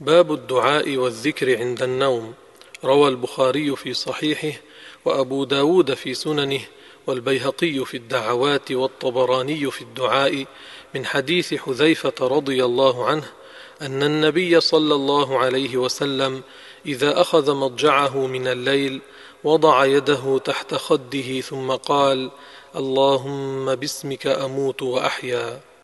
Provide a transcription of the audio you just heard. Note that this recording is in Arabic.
باب الدعاء والذكر عند النوم. روى البخاري في صحيحه وأبو داود في سننه والبيهقي في الدعوات والطبراني في الدعاء من حديث حذيفة رضي الله عنه أن النبي صلى الله عليه وسلم إذا أخذ مضجعه من الليل وضع يده تحت خده ثم قال اللهم باسمك أموت وأحيا.